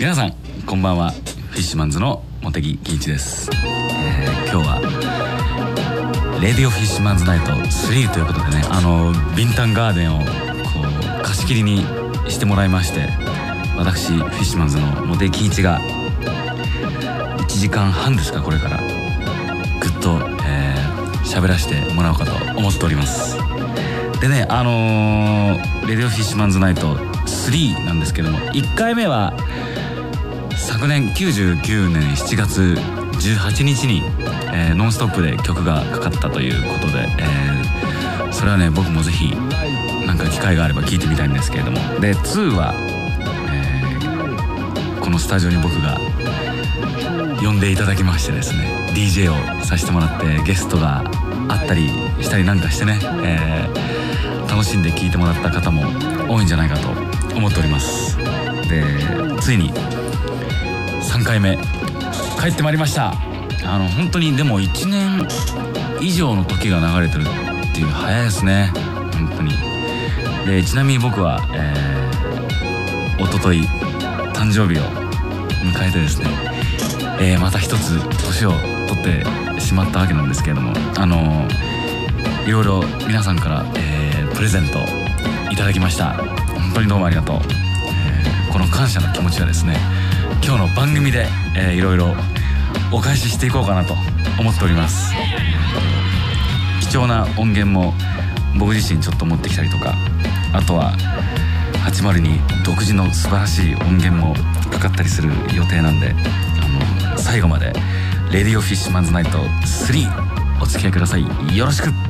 皆さんこんばんは。フィッシュマンズの茂木喜一です、えー、今日はレディオフィッシュマンズナイト3ということでねあのビンタンガーデンをこう貸し切りにしてもらいまして私フィッシュマンズの茂木喜一が1時間半ですかこれからぐっと喋、えー、らせてもらおうかと思っております。でねあのー、レディオフィッシュマンズナイト3なんですけども1回目は昨年99年7月18日に、えー、ノンストップで曲がかかったということで、えー、それはね僕もぜひなんか機会があれば聴いてみたいんですけれども。で2は、えー、このスタジオに僕が呼んでいただきましてですね DJ をさせてもらってゲストがあったりしたりなんかしてね、えー、楽しんで聴いてもらった方も多いんじゃないかと思っております。でついに3回目。帰ってまいりました。あの本当にでも1年以上の時が流れてるっていう早いですね。本当に。でちなみに僕は、えー、一昨日誕生日を迎えてですね、えー、また一つ年を取ってしまったわけなんですけれどもあのいろいろ皆さんから、えー、プレゼントいただきました。本当にどうもありがとう、えー、この感謝の気持ちはですね今日の番組で、えー、いろいろお返ししていこうかなと思っております。貴重な音源も僕自身ちょっと持ってきたりとかあとは802独自の素晴らしい音源もかかったりする予定なんであの最後まで「レディオフィッシュマンズナイト3」お付き合いください。よろしく